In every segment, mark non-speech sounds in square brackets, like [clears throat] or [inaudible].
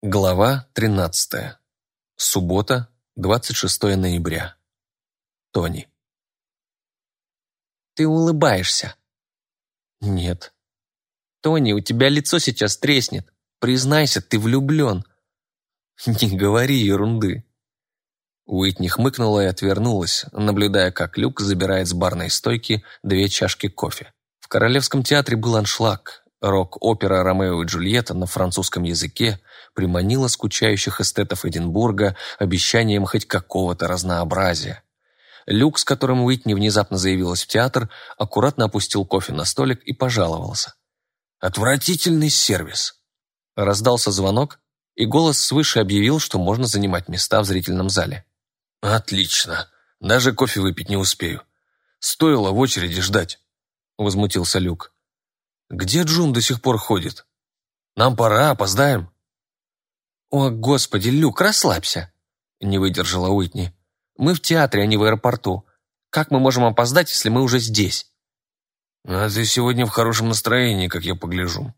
Глава 13. Суббота, 26 ноября. Тони. Ты улыбаешься. Нет. Тони, у тебя лицо сейчас треснет. Признайся, ты влюблен. Не говори ерунды. Уитни хмыкнула и отвернулась, наблюдая, как Люк забирает с барной стойки две чашки кофе. В Королевском театре был аншлаг. Рок-опера «Ромео и Джульетта» на французском языке приманила скучающих эстетов Эдинбурга обещанием хоть какого-то разнообразия. Люк, с которым Уитни внезапно заявилась в театр, аккуратно опустил кофе на столик и пожаловался. «Отвратительный сервис!» Раздался звонок, и голос свыше объявил, что можно занимать места в зрительном зале. «Отлично! Даже кофе выпить не успею. Стоило в очереди ждать!» Возмутился Люк. Где Джун до сих пор ходит? Нам пора, опоздаем». «О, господи, Люк, расслабься!» Не выдержала Уитни. «Мы в театре, а не в аэропорту. Как мы можем опоздать, если мы уже здесь?» «А ты сегодня в хорошем настроении, как я погляжу»,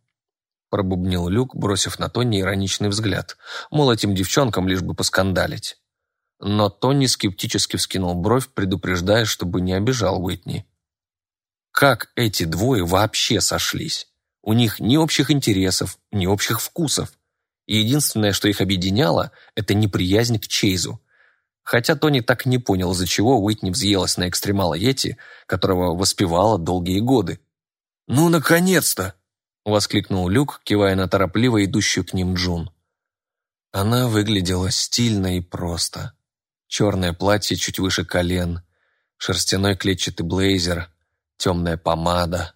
пробубнил Люк, бросив на Тони ироничный взгляд, мол, этим девчонкам лишь бы поскандалить. Но Тони скептически вскинул бровь, предупреждая, чтобы не обижал Уитни. Как эти двое вообще сошлись? У них ни общих интересов, ни общих вкусов. И единственное, что их объединяло, это неприязнь к Чейзу. Хотя Тони так не понял, из-за чего Уитни взъелась на экстремала Йети, которого воспевала долгие годы. «Ну, наконец-то!» — воскликнул Люк, кивая на торопливо идущую к ним Джун. Она выглядела стильно и просто. Черное платье чуть выше колен, шерстяной клетчатый блейзер, темная помада.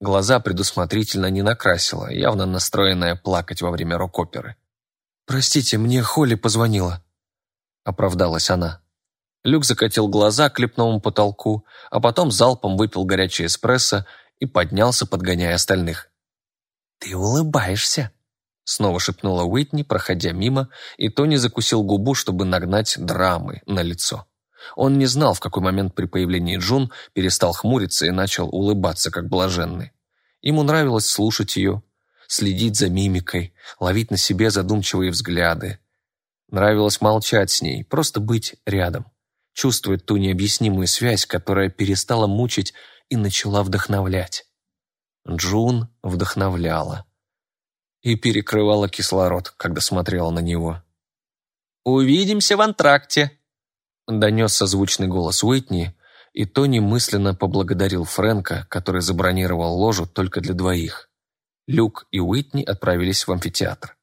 Глаза предусмотрительно не накрасила, явно настроенная плакать во время рок-оперы. «Простите, мне Холли позвонила», — оправдалась она. Люк закатил глаза к лепному потолку, а потом залпом выпил горячий эспрессо и поднялся, подгоняя остальных. «Ты улыбаешься», — снова шепнула Уитни, проходя мимо, и Тони закусил губу, чтобы нагнать драмы на лицо. Он не знал, в какой момент при появлении Джун перестал хмуриться и начал улыбаться, как блаженный. Ему нравилось слушать ее, следить за мимикой, ловить на себе задумчивые взгляды. Нравилось молчать с ней, просто быть рядом, чувствовать ту необъяснимую связь, которая перестала мучить и начала вдохновлять. Джун вдохновляла и перекрывала кислород, когда смотрела на него. «Увидимся в антракте», Донесся звучный голос Уитни, и Тони мысленно поблагодарил Фрэнка, который забронировал ложу только для двоих. Люк и Уитни отправились в амфитеатр.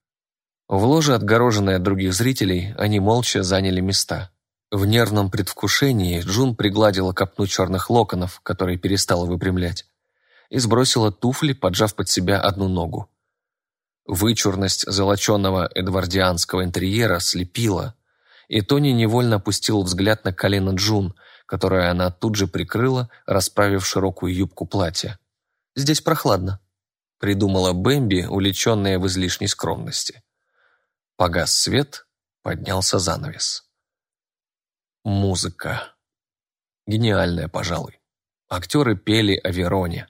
В ложе, отгороженной от других зрителей, они молча заняли места. В нервном предвкушении Джун пригладила копну черных локонов, которые перестала выпрямлять, и сбросила туфли, поджав под себя одну ногу. Вычурность золоченого эдвардианского интерьера слепила, и Тони невольно опустил взгляд на колено Джун, которое она тут же прикрыла, расправив широкую юбку платья. «Здесь прохладно», — придумала Бэмби, увлеченная в излишней скромности. Погас свет, поднялся занавес. Музыка. Гениальная, пожалуй. Актеры пели о Вероне.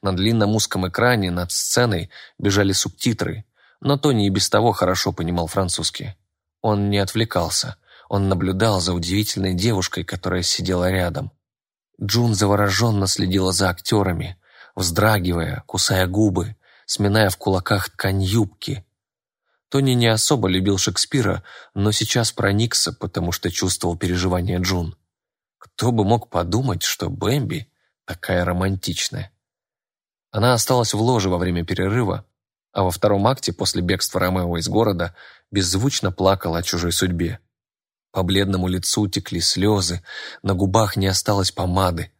На длинном узком экране над сценой бежали субтитры, но Тони и без того хорошо понимал французский. Он не отвлекался. Он наблюдал за удивительной девушкой, которая сидела рядом. Джун завороженно следила за актерами, вздрагивая, кусая губы, сминая в кулаках ткань юбки. Тони не особо любил Шекспира, но сейчас проникся, потому что чувствовал переживания Джун. Кто бы мог подумать, что Бэмби такая романтичная. Она осталась в ложе во время перерыва, а во втором акте после бегства Ромео из города беззвучно плакала о чужой судьбе. По бледному лицу текли слезы, на губах не осталось помады.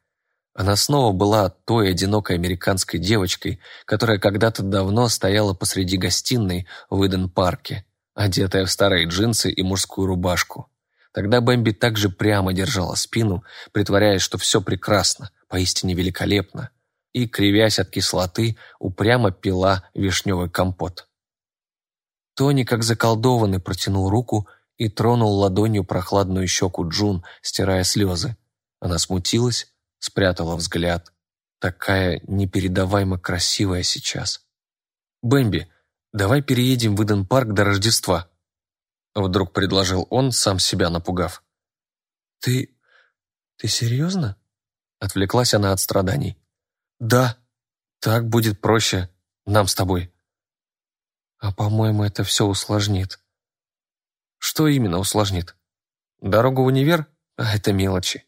Она снова была той одинокой американской девочкой, которая когда-то давно стояла посреди гостиной в Иден-парке, одетая в старые джинсы и мужскую рубашку. Тогда Бэмби также прямо держала спину, притворяясь, что все прекрасно, поистине великолепно и, кривясь от кислоты, упрямо пила вишневый компот. Тони, как заколдованный, протянул руку и тронул ладонью прохладную щеку Джун, стирая слезы. Она смутилась, спрятала взгляд. Такая непередаваемо красивая сейчас. «Бэмби, давай переедем в Иден-парк до Рождества», вдруг предложил он, сам себя напугав. «Ты... ты серьезно?» Отвлеклась она от страданий. «Да, так будет проще нам с тобой». «А, по-моему, это все усложнит». «Что именно усложнит? Дорогу в универ? А это мелочи».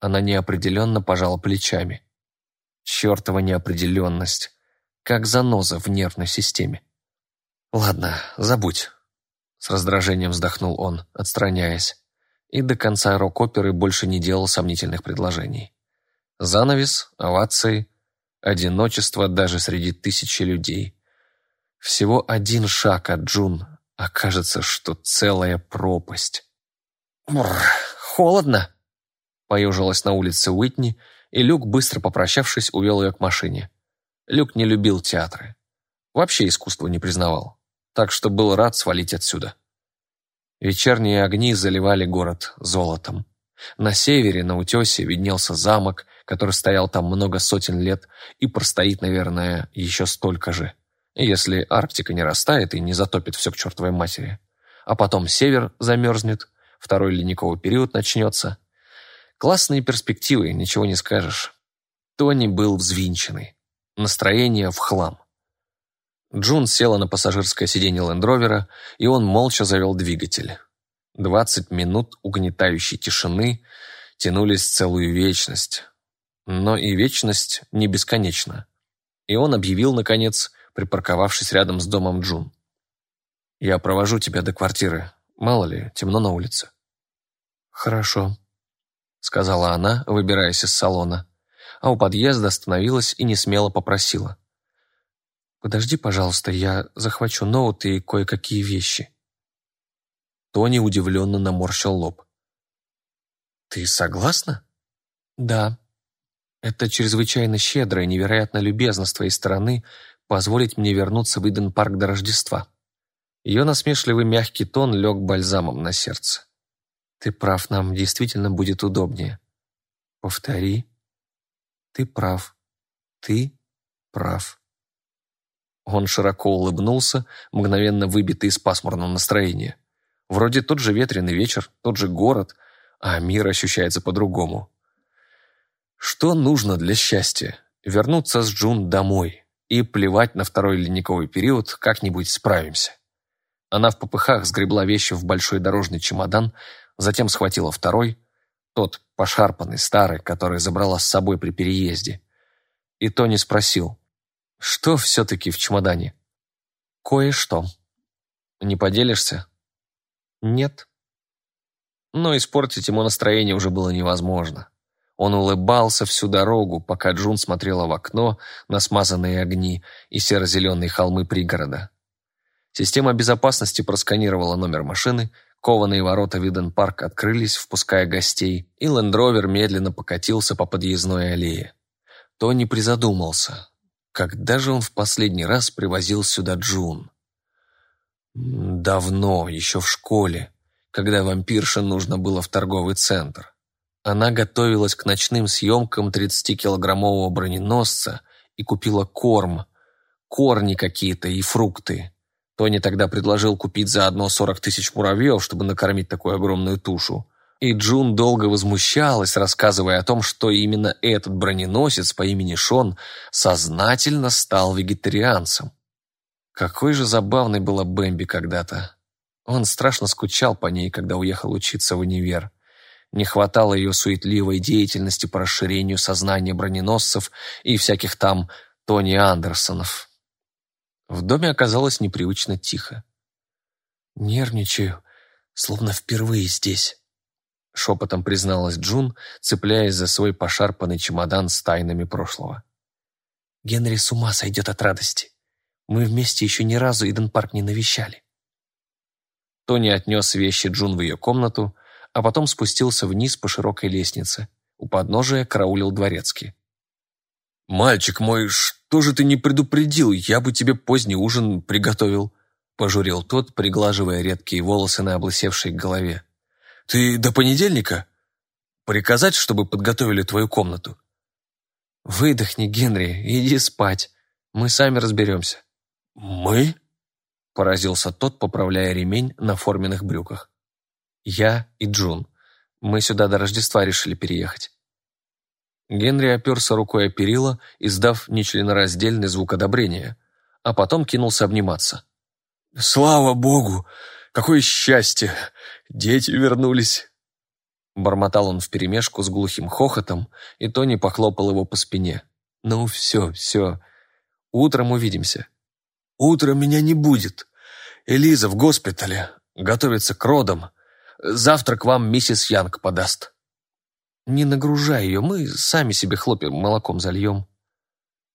Она неопределенно пожала плечами. Чертова неопределенность. Как заноза в нервной системе. «Ладно, забудь», — с раздражением вздохнул он, отстраняясь и до конца рок-оперы больше не делал сомнительных предложений. Занавес, овации, одиночество даже среди тысячи людей. Всего один шаг от Джун, окажется, что целая пропасть. «Бррр, холодно!» Поежилась на улице Уитни, и Люк, быстро попрощавшись, увел ее к машине. Люк не любил театры. Вообще искусство не признавал. Так что был рад свалить отсюда. Вечерние огни заливали город золотом. На севере, на утесе, виднелся замок, который стоял там много сотен лет и простоит, наверное, еще столько же, если Арктика не растает и не затопит все к чертовой матери. А потом север замерзнет, второй ледниковый период начнется. Классные перспективы, ничего не скажешь. Тони был взвинченный. Настроение в хлам. Джун села на пассажирское сиденье лендровера, и он молча завел двигатель. Двадцать минут угнетающей тишины тянулись целую вечность. Но и вечность не бесконечна. И он объявил, наконец, припарковавшись рядом с домом Джун. «Я провожу тебя до квартиры. Мало ли, темно на улице». «Хорошо», — сказала она, выбираясь из салона. А у подъезда остановилась и несмело попросила. «Подожди, пожалуйста, я захвачу ноут и кое-какие вещи». Тони удивленно наморщил лоб. «Ты согласна?» «Да. Это чрезвычайно щедро и невероятно любезно с твоей стороны позволить мне вернуться в Иден-парк до Рождества». Ее насмешливый мягкий тон лег бальзамом на сердце. «Ты прав, нам действительно будет удобнее». «Повтори». «Ты прав. Ты прав». Он широко улыбнулся, мгновенно выбитый из пасмурного настроения. Вроде тот же ветреный вечер, тот же город, а мир ощущается по-другому. Что нужно для счастья? Вернуться с Джун домой и плевать на второй ледниковый период, как-нибудь справимся. Она в попыхах сгребла вещи в большой дорожный чемодан, затем схватила второй, тот пошарпанный, старый, который забрала с собой при переезде. И Тони спросил, что все-таки в чемодане? Кое-что. Не поделишься? Нет. Но испортить ему настроение уже было невозможно. Он улыбался всю дорогу, пока Джун смотрела в окно на смазанные огни и серо-зеленые холмы пригорода. Система безопасности просканировала номер машины, кованые ворота Виден-парк открылись, впуская гостей, и лендровер медленно покатился по подъездной аллее. Тони призадумался, когда же он в последний раз привозил сюда Джун? Давно, еще в школе, когда вампирше нужно было в торговый центр. Она готовилась к ночным съемкам 30-килограммового броненосца и купила корм, корни какие-то и фрукты. Тони тогда предложил купить заодно 40 тысяч муравьев, чтобы накормить такую огромную тушу. И Джун долго возмущалась, рассказывая о том, что именно этот броненосец по имени Шон сознательно стал вегетарианцем. Какой же забавной была Бэмби когда-то. Он страшно скучал по ней, когда уехал учиться в универ. Не хватало ее суетливой деятельности по расширению сознания броненосцев и всяких там Тони Андерсонов. В доме оказалось непривычно тихо. «Нервничаю, словно впервые здесь», — шепотом призналась Джун, цепляясь за свой пошарпанный чемодан с тайнами прошлого. «Генри с ума сойдет от радости. Мы вместе еще ни разу Иден-парк не навещали». Тони отнес вещи Джун в ее комнату, а потом спустился вниз по широкой лестнице. У подножия караулил дворецкий. «Мальчик мой, что же ты не предупредил? Я бы тебе поздний ужин приготовил», пожурил тот, приглаживая редкие волосы на облысевшей голове. Ты до понедельника? Приказать, чтобы подготовили твою комнату?» «Выдохни, Генри, иди спать. Мы сами разберемся». «Мы?» – поразился тот, поправляя ремень на форменных брюках. «Я и Джун. Мы сюда до Рождества решили переехать». Генри оперся рукой о перила, издав нечленораздельный звук одобрения, а потом кинулся обниматься. «Слава богу! Какое счастье! Дети вернулись!» Бормотал он вперемешку с глухим хохотом, и Тони похлопал его по спине. «Ну все, все. Утром увидимся». «Утром меня не будет. Элиза в госпитале. Готовится к родам. Завтра к вам миссис Янг подаст». «Не нагружай ее, мы сами себе хлопья молоком зальем»,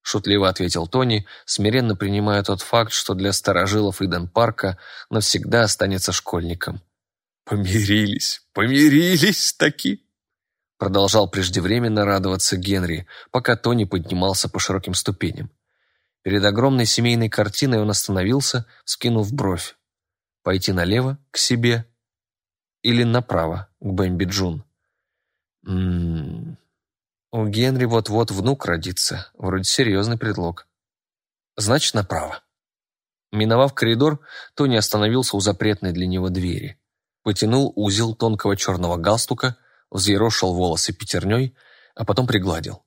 шутливо ответил Тони, смиренно принимая тот факт, что для старожилов Иден-парка навсегда останется школьником. «Помирились, помирились таки!» Продолжал преждевременно радоваться Генри, пока Тони поднимался по широким ступеням. Перед огромной семейной картиной он остановился, скинув бровь. Пойти налево, к себе, или направо, к Бэмби Джун. Ммм... У Генри вот-вот внук родится, вроде серьезный предлог. Значит, направо. Миновав коридор, Тони остановился у запретной для него двери потянул узел тонкого черного галстука, взъерошил волосы пятерней, а потом пригладил.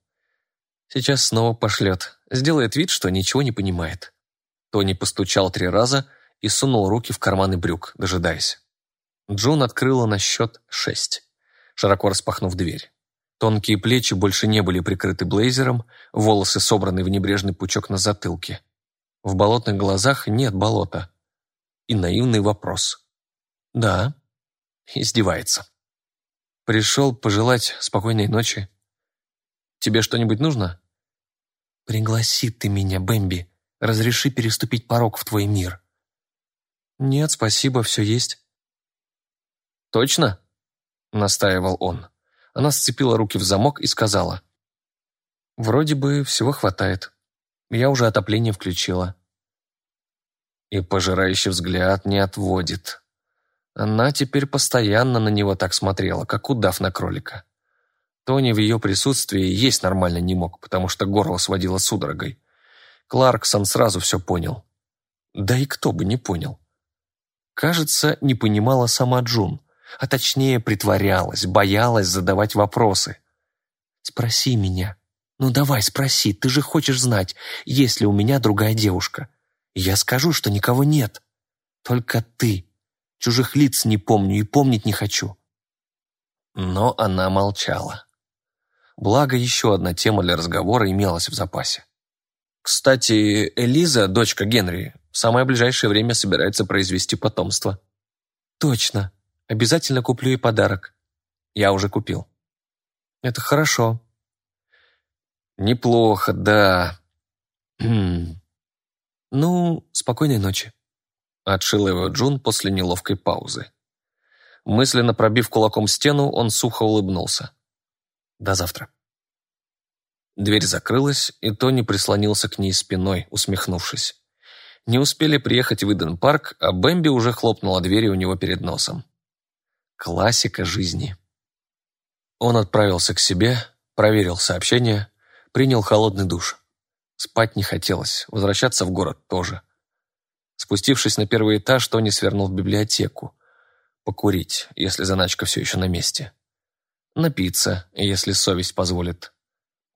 Сейчас снова пошлет, сделает вид, что ничего не понимает. Тони постучал три раза и сунул руки в карманы брюк, дожидаясь. Джун открыла на счет шесть, широко распахнув дверь. Тонкие плечи больше не были прикрыты блейзером, волосы собраны в небрежный пучок на затылке. В болотных глазах нет болота. И наивный вопрос. «Да, Издевается. Пришел пожелать спокойной ночи. Тебе что-нибудь нужно? Пригласи ты меня, Бэмби. Разреши переступить порог в твой мир. Нет, спасибо, все есть. Точно? Настаивал он. Она сцепила руки в замок и сказала. Вроде бы всего хватает. Я уже отопление включила. И пожирающий взгляд не отводит. Она теперь постоянно на него так смотрела, как удав на кролика. Тони в ее присутствии есть нормально не мог, потому что горло сводило судорогой. Кларксон сразу все понял. Да и кто бы не понял. Кажется, не понимала сама Джун, а точнее притворялась, боялась задавать вопросы. «Спроси меня. Ну давай, спроси, ты же хочешь знать, есть ли у меня другая девушка. Я скажу, что никого нет. Только ты Чужих лиц не помню и помнить не хочу». Но она молчала. Благо, еще одна тема для разговора имелась в запасе. Кстати, Элиза, дочка Генри, в самое ближайшее время собирается произвести потомство. Точно. Обязательно куплю ей подарок. Я уже купил. Это хорошо. Неплохо, да. [clears throat] ну, спокойной ночи. Отшил его Джун после неловкой паузы. Мысленно пробив кулаком стену, он сухо улыбнулся. «До завтра». Дверь закрылась, и Тони прислонился к ней спиной, усмехнувшись. Не успели приехать в Иден-парк, а Бэмби уже хлопнула двери у него перед носом. Классика жизни. Он отправился к себе, проверил сообщение, принял холодный душ. Спать не хотелось, возвращаться в город тоже. Спустившись на первый этаж, Тони свернул в библиотеку. Покурить, если заначка все еще на месте. Напиться, если совесть позволит.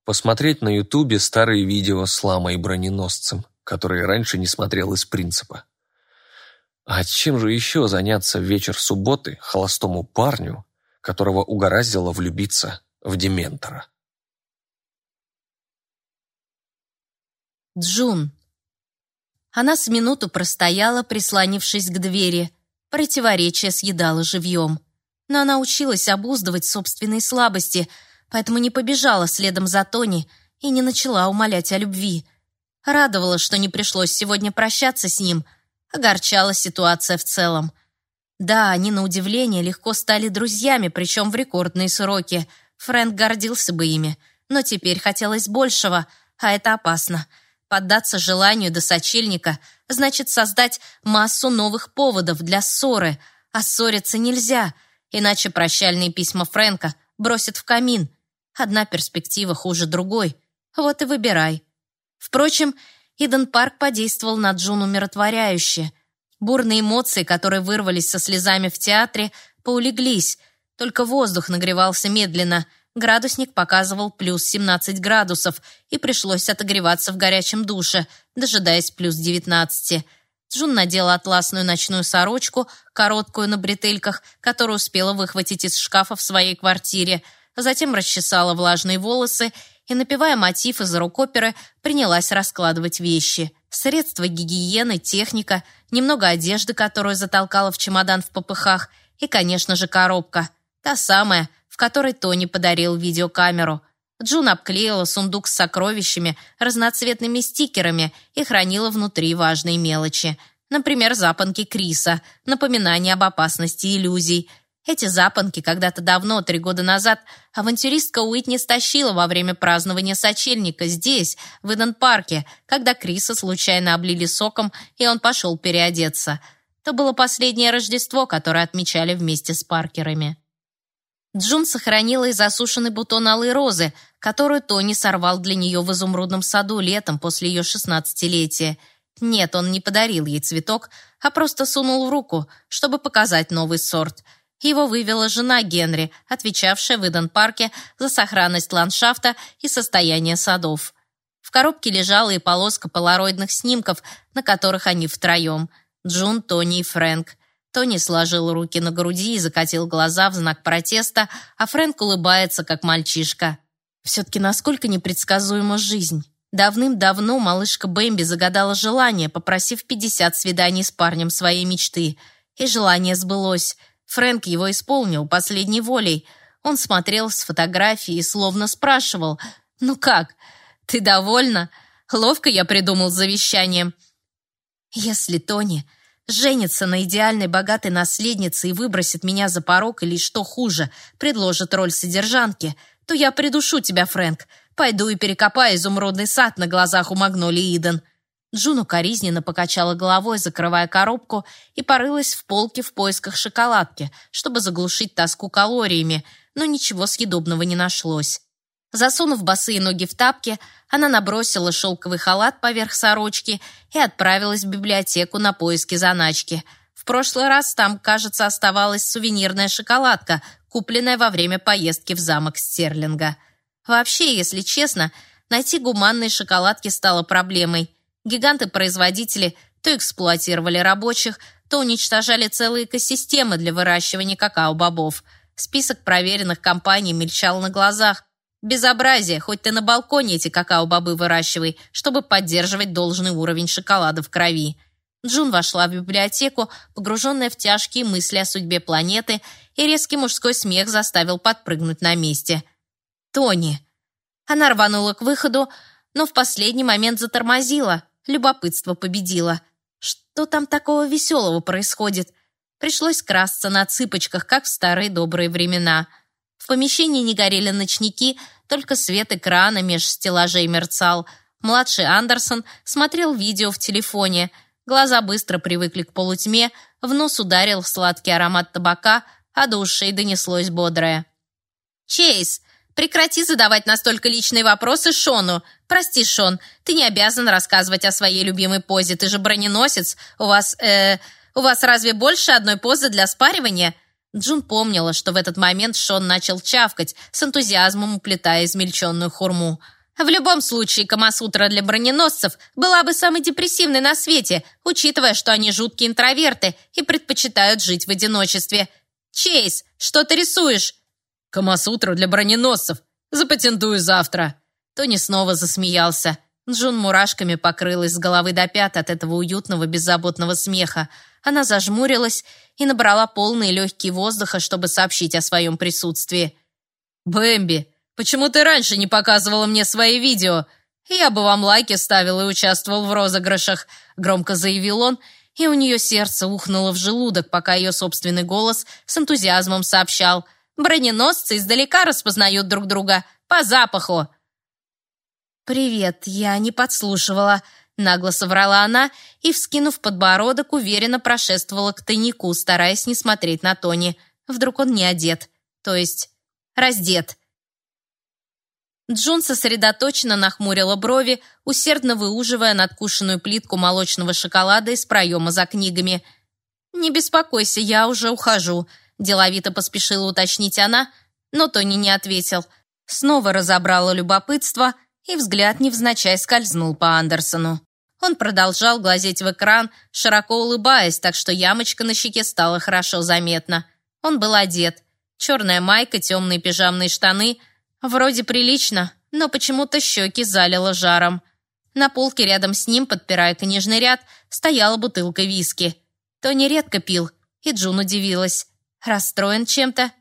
Посмотреть на ютубе старые видео с ламой и броненосцем, которые раньше не смотрел из принципа. А чем же еще заняться в вечер субботы холостому парню, которого угораздило влюбиться в Дементора? Джун она с минуту простояла, прислонившись к двери. Противоречие съедало живьем. Но она училась обуздывать собственные слабости, поэтому не побежала следом за Тони и не начала умолять о любви. Радовало, что не пришлось сегодня прощаться с ним. Огорчала ситуация в целом. Да, они, на удивление, легко стали друзьями, причем в рекордные сроки. Фрэнк гордился бы ими. Но теперь хотелось большего, а это опасно — Поддаться желанию до сочельника значит создать массу новых поводов для ссоры, а ссориться нельзя, иначе прощальные письма Фрэнка бросят в камин. Одна перспектива хуже другой. Вот и выбирай. Впрочем, Иден Парк подействовал на Джун умиротворяюще. Бурные эмоции, которые вырвались со слезами в театре, поулеглись, только воздух нагревался медленно. Градусник показывал плюс 17 градусов, и пришлось отогреваться в горячем душе, дожидаясь плюс 19. Джун надела атласную ночную сорочку, короткую на бретельках, которую успела выхватить из шкафа в своей квартире, затем расчесала влажные волосы и, напевая мотив из рок-оперы, принялась раскладывать вещи. Средства гигиены, техника, немного одежды, которую затолкала в чемодан в попыхах, и, конечно же, коробка. Та самая, в которой Тони подарил видеокамеру. Джун обклеила сундук с сокровищами разноцветными стикерами и хранила внутри важные мелочи. Например, запонки Криса, напоминание об опасности иллюзий. Эти запонки когда-то давно, три года назад, авантюристка Уитни стащила во время празднования сочельника здесь, в Иден-парке, когда Криса случайно облили соком, и он пошел переодеться. Это было последнее Рождество, которое отмечали вместе с Паркерами. Джун сохранила и засушенный бутон алой розы, которую Тони сорвал для нее в изумрудном саду летом после ее шестнадцатилетия. Нет, он не подарил ей цветок, а просто сунул в руку, чтобы показать новый сорт. Его вывела жена Генри, отвечавшая в Иден-парке за сохранность ландшафта и состояние садов. В коробке лежала и полоска полароидных снимков, на которых они втроем. Джун, Тони и Фрэнк. Тони сложил руки на груди и закатил глаза в знак протеста, а Фрэнк улыбается, как мальчишка. Все-таки насколько непредсказуема жизнь. Давным-давно малышка Бэмби загадала желание, попросив 50 свиданий с парнем своей мечты. И желание сбылось. Фрэнк его исполнил последней волей. Он смотрел с фотографии и словно спрашивал, «Ну как, ты довольна? Ловко я придумал завещание». Если Тони женится на идеальной богатой наследнице и выбросит меня за порог или, что хуже, предложит роль содержанки, то я придушу тебя, Фрэнк. Пойду и перекопаю изумрудный сад на глазах у Магнолии Иден». Джуну коризненно покачала головой, закрывая коробку, и порылась в полке в поисках шоколадки, чтобы заглушить тоску калориями, но ничего съедобного не нашлось. Засунув босые ноги в тапки, она набросила шелковый халат поверх сорочки и отправилась в библиотеку на поиски заначки. В прошлый раз там, кажется, оставалась сувенирная шоколадка, купленная во время поездки в замок Стерлинга. Вообще, если честно, найти гуманные шоколадки стало проблемой. Гиганты-производители то эксплуатировали рабочих, то уничтожали целые экосистемы для выращивания какао-бобов. Список проверенных компаний мельчал на глазах, Безобразие, хоть ты на балконе эти какао-бобы выращивай, чтобы поддерживать должный уровень шоколада в крови. Джун вошла в библиотеку, погруженная в тяжкие мысли о судьбе планеты, и резкий мужской смех заставил подпрыгнуть на месте. «Тони!» Она рванула к выходу, но в последний момент затормозила. Любопытство победило. Что там такого веселого происходит? Пришлось красться на цыпочках, как в старые добрые времена. В помещении не горели ночники, только свет экрана меж стеллажей мерцал. Младший Андерсон смотрел видео в телефоне. Глаза быстро привыкли к полутьме, в нос ударил сладкий аромат табака, а до ушей донеслось бодрое. «Чейз, прекрати задавать настолько личные вопросы Шону. Прости, Шон, ты не обязан рассказывать о своей любимой позе, ты же броненосец. У вас, э, у вас разве больше одной позы для спаривания?» Джун помнила, что в этот момент Шон начал чавкать, с энтузиазмом уплетая измельченную хурму. В любом случае, Камасутра для броненосцев была бы самой депрессивной на свете, учитывая, что они жуткие интроверты и предпочитают жить в одиночестве. «Чейз, что ты рисуешь?» «Камасутру для броненосцев. Запатентую завтра». Тони снова засмеялся. Джун мурашками покрылась с головы до пят от этого уютного, беззаботного смеха. Она зажмурилась и набрала полные легкие воздуха, чтобы сообщить о своем присутствии. «Бэмби, почему ты раньше не показывала мне свои видео? Я бы вам лайки ставил и участвовал в розыгрышах», громко заявил он, и у нее сердце ухнуло в желудок, пока ее собственный голос с энтузиазмом сообщал. «Броненосцы издалека распознают друг друга. По запаху». «Привет, я не подслушивала», Нагло соврала она и, вскинув подбородок, уверенно прошествовала к тайнику, стараясь не смотреть на Тони. Вдруг он не одет, то есть раздет. Джун сосредоточенно нахмурила брови, усердно выуживая надкушенную плитку молочного шоколада из проема за книгами. «Не беспокойся, я уже ухожу», — деловито поспешила уточнить она, но Тони не ответил. Снова разобрала любопытство, и взгляд невзначай скользнул по Андерсону. Он продолжал глазеть в экран, широко улыбаясь, так что ямочка на щеке стала хорошо заметна. Он был одет. Черная майка, темные пижамные штаны — Вроде прилично, но почему-то щеки залило жаром. На полке рядом с ним, подпирая книжный ряд, стояла бутылка виски. Тони редко пил, и Джун удивилась. Расстроен чем-то?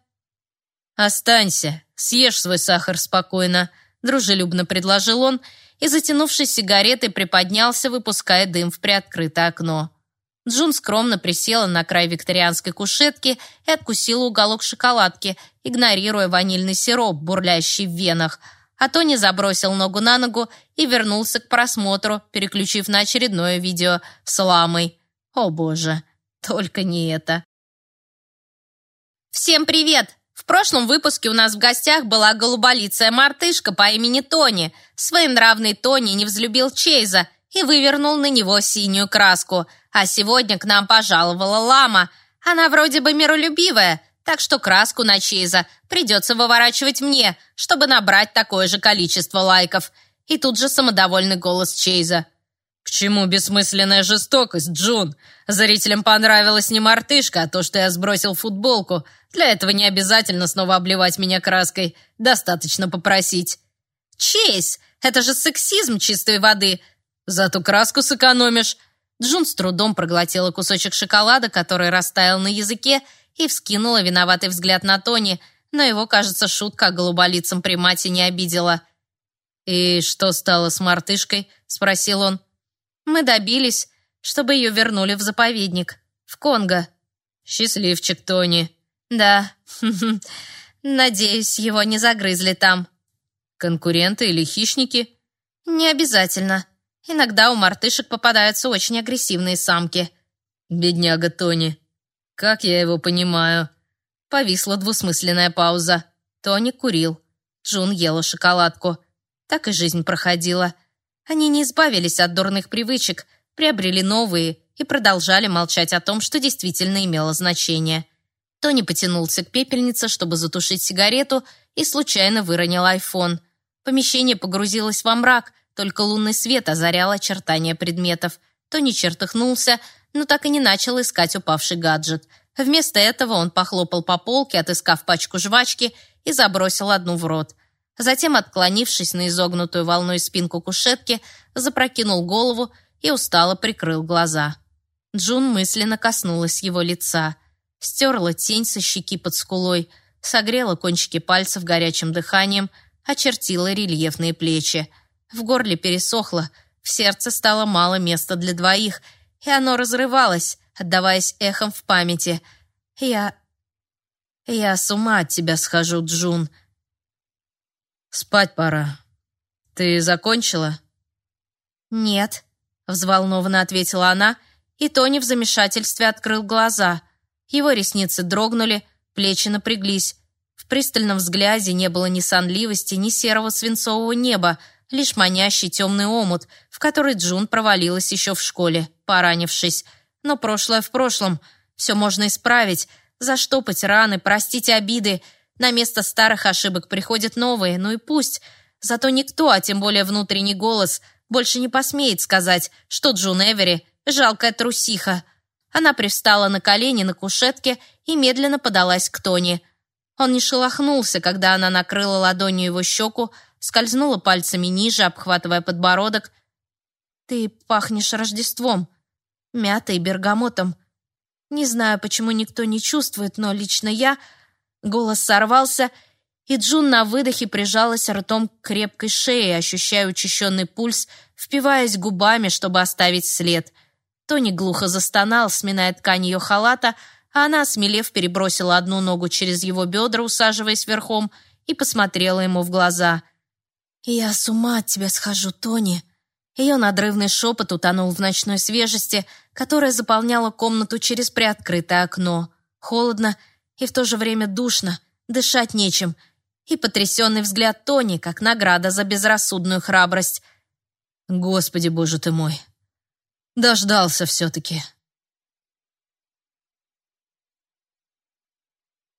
«Останься, съешь свой сахар спокойно», — дружелюбно предложил он, и, затянувшись сигаретой, приподнялся, выпуская дым в приоткрытое окно. Джун скромно присела на край викторианской кушетки и откусила уголок шоколадки, игнорируя ванильный сироп, бурлящий в венах. А Тони забросил ногу на ногу и вернулся к просмотру, переключив на очередное видео с ламой. О боже, только не это. Всем привет! В прошлом выпуске у нас в гостях была голуболицая мартышка по имени Тони. Своенравный Тони не взлюбил Чейза и вывернул на него синюю краску – а сегодня к нам пожаловала лама. Она вроде бы миролюбивая, так что краску на Чейза придется выворачивать мне, чтобы набрать такое же количество лайков. И тут же самодовольный голос Чейза. «К чему бессмысленная жестокость, Джун? Зрителям понравилась не мартышка, а то, что я сбросил футболку. Для этого не обязательно снова обливать меня краской. Достаточно попросить». «Чейз, это же сексизм чистой воды. Зато краску сэкономишь. Джун с трудом проглотила кусочек шоколада, который растаял на языке, и вскинула виноватый взгляд на Тони, но его, кажется, шутка о голуболицем примате не обидела. «И что стало с мартышкой?» — спросил он. «Мы добились, чтобы ее вернули в заповедник, в Конго». «Счастливчик Тони». «Да, [laughs] надеюсь, его не загрызли там». «Конкуренты или хищники?» «Не обязательно». Иногда у мартышек попадаются очень агрессивные самки. Бедняга Тони. Как я его понимаю? Повисла двусмысленная пауза. Тони курил. Джун ела шоколадку. Так и жизнь проходила. Они не избавились от дурных привычек, приобрели новые и продолжали молчать о том, что действительно имело значение. Тони потянулся к пепельнице, чтобы затушить сигарету, и случайно выронил айфон. Помещение погрузилось во мрак — только лунный свет озарял очертания предметов. Тони чертыхнулся, но так и не начал искать упавший гаджет. Вместо этого он похлопал по полке, отыскав пачку жвачки, и забросил одну в рот. Затем, отклонившись на изогнутую волной спинку кушетки, запрокинул голову и устало прикрыл глаза. Джун мысленно коснулась его лица. Стерла тень со щеки под скулой, согрела кончики пальцев горячим дыханием, очертила рельефные плечи — в горле пересохло, в сердце стало мало места для двоих, и оно разрывалось, отдаваясь эхом в памяти. «Я... я с ума от тебя схожу, Джун». «Спать пора. Ты закончила?» «Нет», — взволнованно ответила она, и Тони в замешательстве открыл глаза. Его ресницы дрогнули, плечи напряглись. В пристальном взгляде не было ни сонливости, ни серого свинцового неба — лишь манящий темный омут, в который Джун провалилась еще в школе, поранившись. Но прошлое в прошлом. Все можно исправить, заштопать раны, простить обиды. На место старых ошибок приходят новые, ну и пусть. Зато никто, а тем более внутренний голос, больше не посмеет сказать, что Джун Эвери — жалкая трусиха. Она привстала на колени на кушетке и медленно подалась к Тони. Он не шелохнулся, когда она накрыла ладонью его щеку, скользнула пальцами ниже, обхватывая подбородок. «Ты пахнешь Рождеством, мятой и бергамотом. Не знаю, почему никто не чувствует, но лично я...» Голос сорвался, и Джун на выдохе прижалась ртом к крепкой шее, ощущая учащенный пульс, впиваясь губами, чтобы оставить след. Тони глухо застонал, сминая ткань ее халата, а она, смелев, перебросила одну ногу через его бедра, усаживаясь верхом, и посмотрела ему в глаза — «Я с ума от тебя схожу, Тони!» Ее надрывный шепот утонул в ночной свежести, которая заполняла комнату через приоткрытое окно. Холодно и в то же время душно, дышать нечем. и потрясенный взгляд Тони, как награда за безрассудную храбрость. «Господи, боже ты мой! Дождался все-таки!»